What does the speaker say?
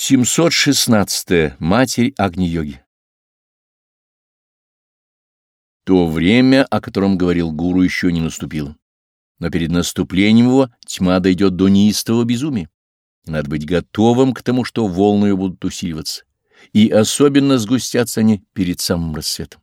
716. -е. Матерь Агни-йоги То время, о котором говорил гуру, еще не наступило. Но перед наступлением его тьма дойдет до неистого безумия. И надо быть готовым к тому, что волны будут усиливаться. И особенно сгустятся они перед самым рассветом.